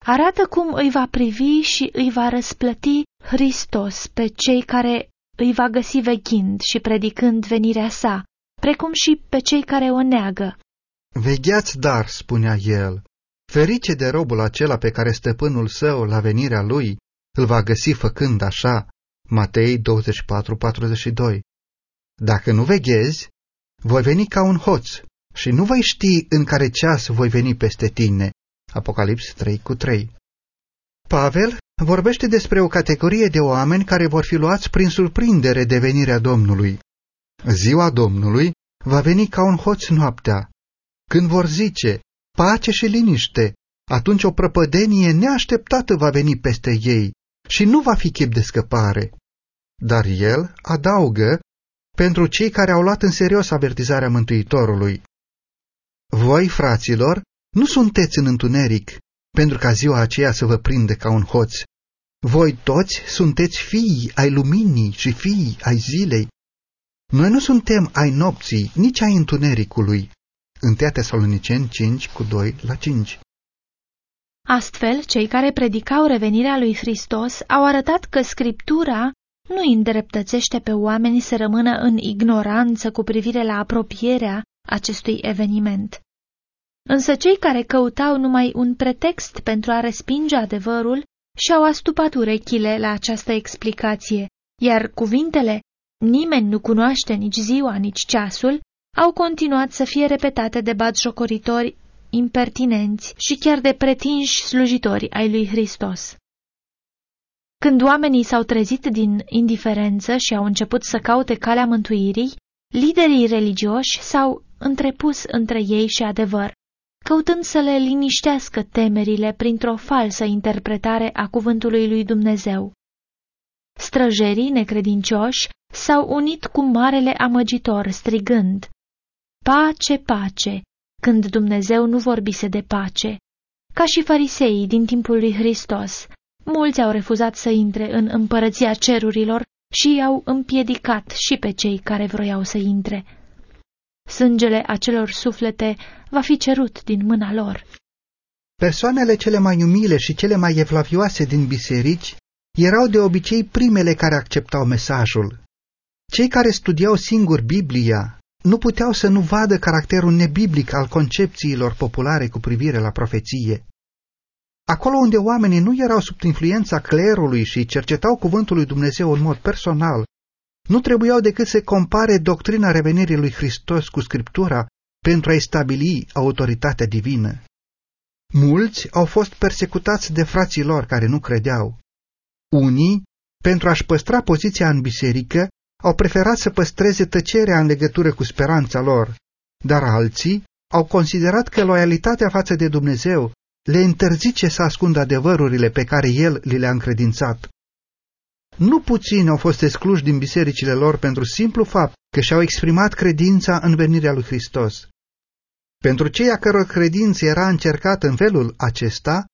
Arată cum îi va privi și îi va răsplăti Hristos pe cei care îi va găsi veghind și predicând venirea sa, precum și pe cei care o neagă. Vegheați dar, spunea el, ferice de robul acela pe care stăpânul său, la venirea lui, îl va găsi făcând așa. Matei 24:42. Dacă nu veghezi, voi veni ca un hoț și nu voi ști în care ceas voi veni peste tine. Apocalips 3 cu 3. Pavel vorbește despre o categorie de oameni care vor fi luați prin surprindere de venirea Domnului. Ziua Domnului va veni ca un hoț noaptea. Când vor zice, pace și liniște, atunci o prăpădenie neașteptată va veni peste ei și nu va fi chip de scăpare. Dar el adaugă pentru cei care au luat în serios avertizarea Mântuitorului. Voi, fraților, nu sunteți în întuneric, pentru ca ziua aceea să vă prinde ca un hoț. Voi toți sunteți fii ai luminii și fii ai zilei. Noi nu suntem ai nopții, nici ai întunericului. 1 Tesaloniceni 5 cu 2 la 5 Astfel, cei care predicau revenirea lui Hristos au arătat că Scriptura nu îi îndreptățește pe oameni să rămână în ignoranță cu privire la apropierea acestui eveniment. Însă cei care căutau numai un pretext pentru a respinge adevărul și-au astupat urechile la această explicație, iar cuvintele nimeni nu cunoaște nici ziua, nici ceasul, au continuat să fie repetate de batjocoritori impertinenți și chiar de pretinși slujitori ai lui Hristos. Când oamenii s-au trezit din indiferență și au început să caute calea mântuirii, liderii religioși s-au întrepus între ei și adevăr, căutând să le liniștească temerile printr-o falsă interpretare a cuvântului lui Dumnezeu. Străjerii necredincioși s-au unit cu marele amăgitor, strigând, Pace, pace, când Dumnezeu nu vorbise de pace. Ca și fariseii din timpul lui Hristos, mulți au refuzat să intre în împărăția cerurilor și i-au împiedicat și pe cei care vroiau să intre. Sângele acelor suflete va fi cerut din mâna lor. Persoanele cele mai umile și cele mai evlavioase din biserici erau de obicei primele care acceptau mesajul. Cei care studiau singur Biblia nu puteau să nu vadă caracterul nebiblic al concepțiilor populare cu privire la profeție. Acolo unde oamenii nu erau sub influența clerului și cercetau cuvântul lui Dumnezeu în mod personal, nu trebuiau decât să compare doctrina revenirii lui Hristos cu Scriptura pentru a-i stabili autoritatea divină. Mulți au fost persecutați de frații lor care nu credeau. Unii, pentru a-și păstra poziția în biserică, au preferat să păstreze tăcerea în legătură cu speranța lor, dar alții au considerat că loialitatea față de Dumnezeu le interzice să ascundă adevărurile pe care El li le-a încredințat. Nu puțini au fost excluși din bisericile lor pentru simplu fapt că și-au exprimat credința în venirea lui Hristos. Pentru cei a căror credință era încercată în felul acesta,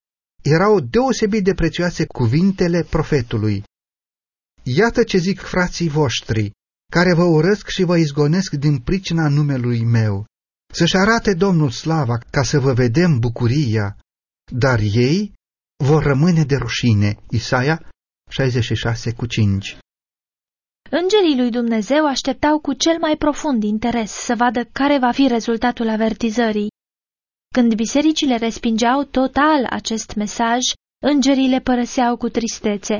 erau deosebit de prețioase cuvintele profetului. Iată ce zic frații voștri, care vă urăsc și vă izgonesc din pricina numelui meu. Să-și arate Domnul slava ca să vă vedem bucuria, dar ei vor rămâne de rușine. Isaia 66 cu 5 Îngerii lui Dumnezeu așteptau cu cel mai profund interes să vadă care va fi rezultatul avertizării. Când bisericile respingeau total acest mesaj, îngerii le părăseau cu tristețe.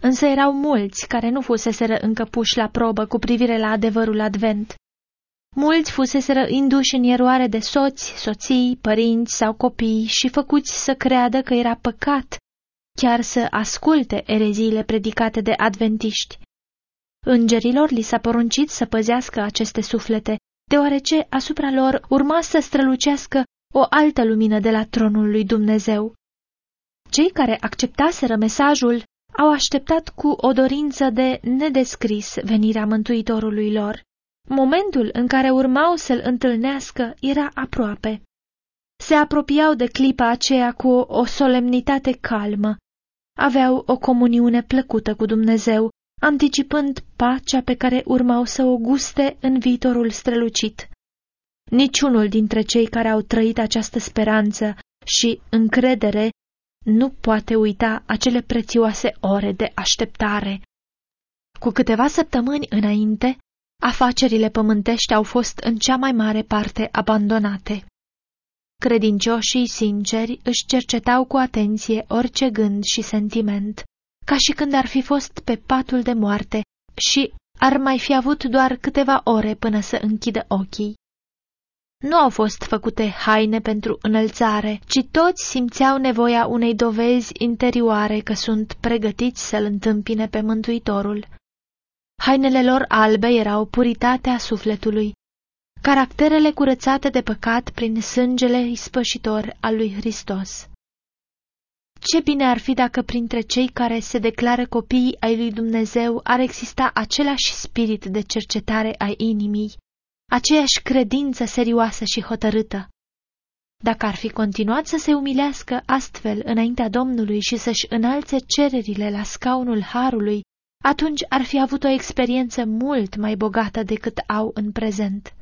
Însă erau mulți care nu fuseseră încă puși la probă cu privire la adevărul advent. Mulți fuseseră induși în eroare de soți, soții, părinți sau copii și făcuți să creadă că era păcat chiar să asculte ereziile predicate de adventiști. Îngerilor li s-a poruncit să păzească aceste suflete, deoarece asupra lor urma să strălucească o altă lumină de la tronul lui Dumnezeu. cei care acceptaseră mesajul au așteptat cu o dorință de nedescris venirea Mântuitorului lor. Momentul în care urmau să-l întâlnească era aproape. Se apropiau de clipa aceea cu o solemnitate calmă. Aveau o comuniune plăcută cu Dumnezeu, anticipând pacea pe care urmau să o guste în viitorul strălucit. Niciunul dintre cei care au trăit această speranță și încredere nu poate uita acele prețioase ore de așteptare. Cu câteva săptămâni înainte, afacerile pământești au fost în cea mai mare parte abandonate. Credincioșii sinceri își cercetau cu atenție orice gând și sentiment, ca și când ar fi fost pe patul de moarte și ar mai fi avut doar câteva ore până să închidă ochii. Nu au fost făcute haine pentru înălțare, ci toți simțeau nevoia unei dovezi interioare că sunt pregătiți să-l întâmpine pe Mântuitorul. Hainele lor albe erau puritatea sufletului, caracterele curățate de păcat prin sângele ispășitor al lui Hristos. Ce bine ar fi dacă printre cei care se declară copiii ai lui Dumnezeu ar exista același spirit de cercetare a inimii, aceeași credință serioasă și hotărâtă. Dacă ar fi continuat să se umilească astfel înaintea Domnului și să-și înalțe cererile la scaunul Harului, atunci ar fi avut o experiență mult mai bogată decât au în prezent.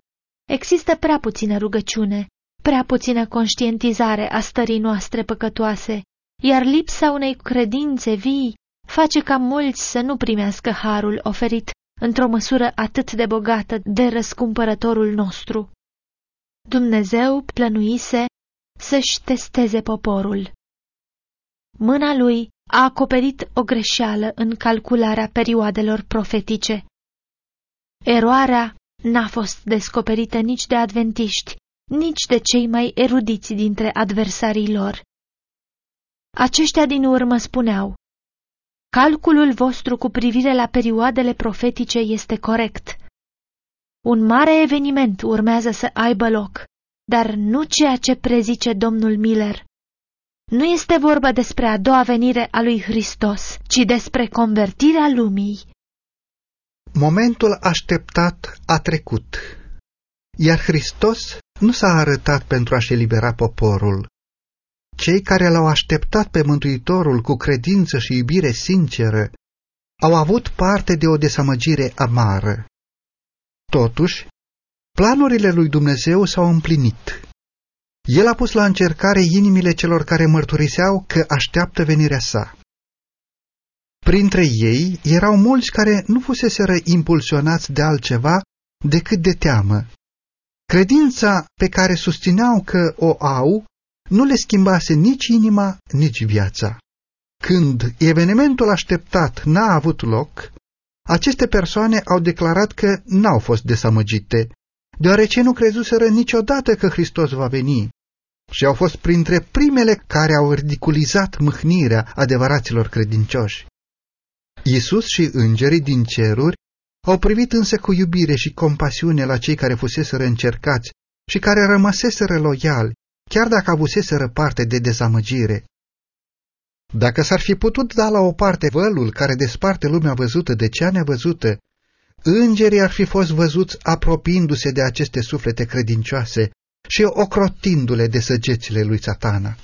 Există prea puțină rugăciune, prea puțină conștientizare a stării noastre păcătoase, iar lipsa unei credințe vii face ca mulți să nu primească harul oferit într-o măsură atât de bogată de răscumpărătorul nostru. Dumnezeu plănuise să-și testeze poporul. Mâna lui a acoperit o greșeală în calcularea perioadelor profetice. Eroarea n-a fost descoperită nici de adventiști, nici de cei mai erudiți dintre adversarii lor. Aceștia din urmă spuneau, Calculul vostru cu privire la perioadele profetice este corect. Un mare eveniment urmează să aibă loc, dar nu ceea ce prezice domnul Miller. Nu este vorba despre a doua venire a lui Hristos, ci despre convertirea lumii. Momentul așteptat a trecut, iar Hristos nu s-a arătat pentru a-și elibera poporul. Cei care l-au așteptat pe Mântuitorul cu credință și iubire sinceră au avut parte de o desamăgire amară. Totuși, planurile lui Dumnezeu s-au împlinit. El a pus la încercare inimile celor care mărturiseau că așteaptă venirea sa. Printre ei erau mulți care nu fuseseră impulsionați de altceva decât de teamă. Credința pe care susțineau că o au nu le schimbase nici inima, nici viața. Când evenimentul așteptat n-a avut loc, aceste persoane au declarat că n-au fost desamăgite, deoarece nu crezuseră niciodată că Hristos va veni și au fost printre primele care au ridiculizat mâhnirea adevăraților credincioși. Iisus și îngerii din ceruri au privit însă cu iubire și compasiune la cei care fuseseră încercați și care rămăseseră loiali, chiar dacă avuseseră parte de dezamăgire. Dacă s-ar fi putut da la o parte vălul care desparte lumea văzută de cea nevăzută, îngerii ar fi fost văzuți apropiindu-se de aceste suflete credincioase și ocrotindu-le de săgețile lui satana.